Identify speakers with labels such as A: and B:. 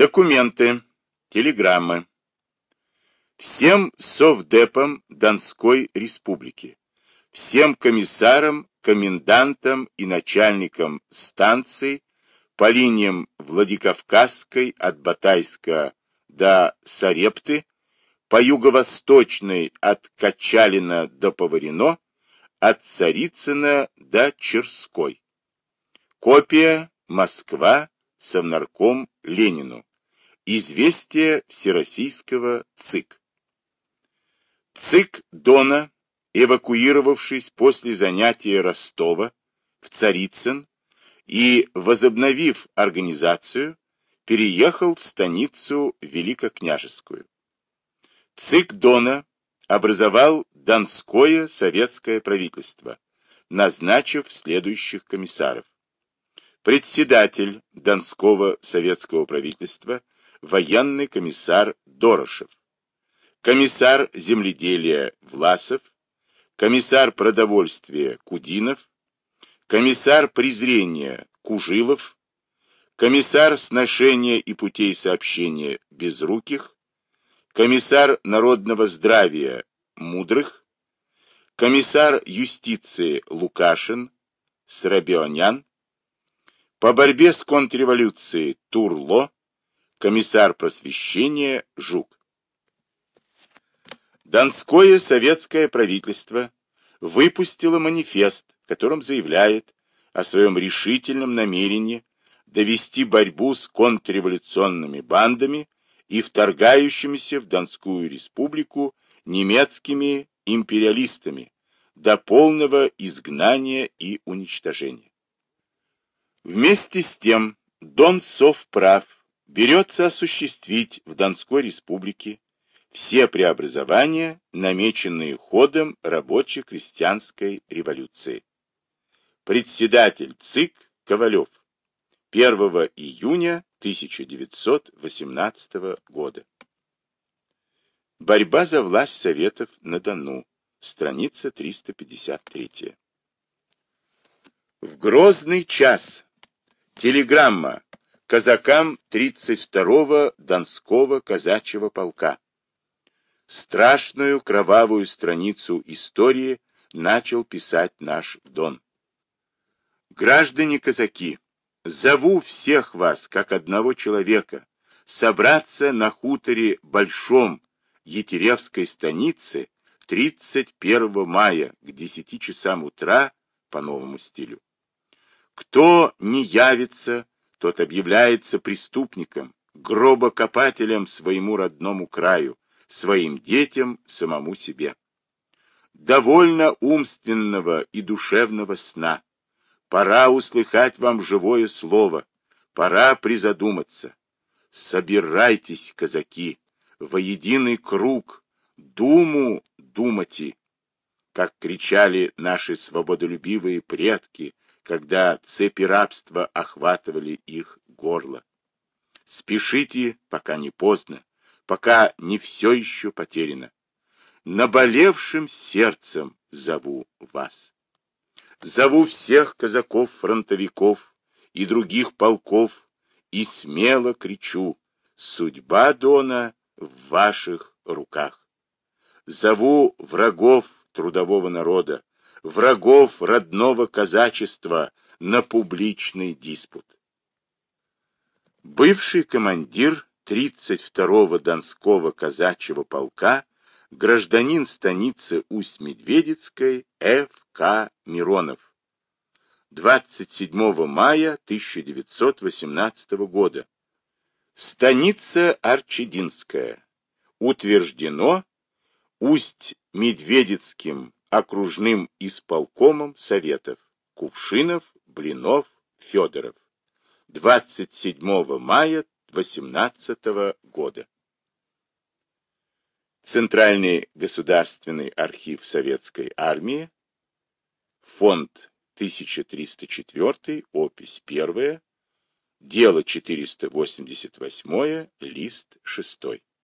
A: Документы. Телеграммы. Всем совдепам Донской республики. Всем комиссарам, комендантам и начальникам станций по линиям Владикавказской от Батайска до Сарепты, по юго-восточной от Качалина до Поварино, от Царицына до Черской. Копия Москва, Совнарком Ленину. Известие Всероссийского ЦИК. ЦИК Дона, эвакуировавшись после занятия Ростова в Царицын и возобновив организацию, переехал в станицу Великокняжескую. ЦИК Дона образовал Донское советское правительство, назначив следующих комиссаров председатель Донского советского правительства, военный комиссар Дорошев, комиссар земледелия Власов, комиссар продовольствия Кудинов, комиссар презрения Кужилов, комиссар сношения и путей сообщения Безруких, комиссар народного здравия Мудрых, комиссар юстиции Лукашин, Срабионян, по борьбе с контрреволюцией Турло, комиссар просвещения Жук. Донское советское правительство выпустило манифест, в котором заявляет о своем решительном намерении довести борьбу с контрреволюционными бандами и вторгающимися в Донскую республику немецкими империалистами до полного изгнания и уничтожения. Вместе с тем Дон Совправ берется осуществить в Донской республике все преобразования, намеченные ходом рабоче-крестьянской революции. Председатель ЦИК Ковалев 1 июня 1918 года. Борьба за власть Советов на Дону. Страница 353. В грозный час Телеграмма казакам 32-го Донского казачьего полка. Страшную кровавую страницу истории начал писать наш Дон. Граждане казаки, зову всех вас, как одного человека, собраться на хуторе Большом Етеревской станице 31 мая к 10 часам утра по новому стилю. Кто не явится, тот объявляется преступником, гробокопателем своему родному краю, своим детям, самому себе. Довольно умственного и душевного сна. Пора услыхать вам живое слово, пора призадуматься. Собирайтесь, казаки, во единый круг, думу думати, как кричали наши свободолюбивые предки, когда цепи рабства охватывали их горло. Спешите, пока не поздно, пока не все еще потеряно. Наболевшим сердцем зову вас. Зову всех казаков-фронтовиков и других полков и смело кричу, судьба Дона в ваших руках. Зову врагов трудового народа, врагов родного казачества на публичный диспут. Бывший командир 32-го Донского казачьего полка, гражданин станицы Усть-Медведицкой Ф.К. Миронов. 27 мая 1918 года. Станица Арчединская. Утверждено Усть-Медведицким окружным исполкомом Советов Кувшинов, Блинов, Федоров 27 мая 18 года. Центральный государственный архив Советской армии, фонд 1304, опись 1, дело 488, лист 6.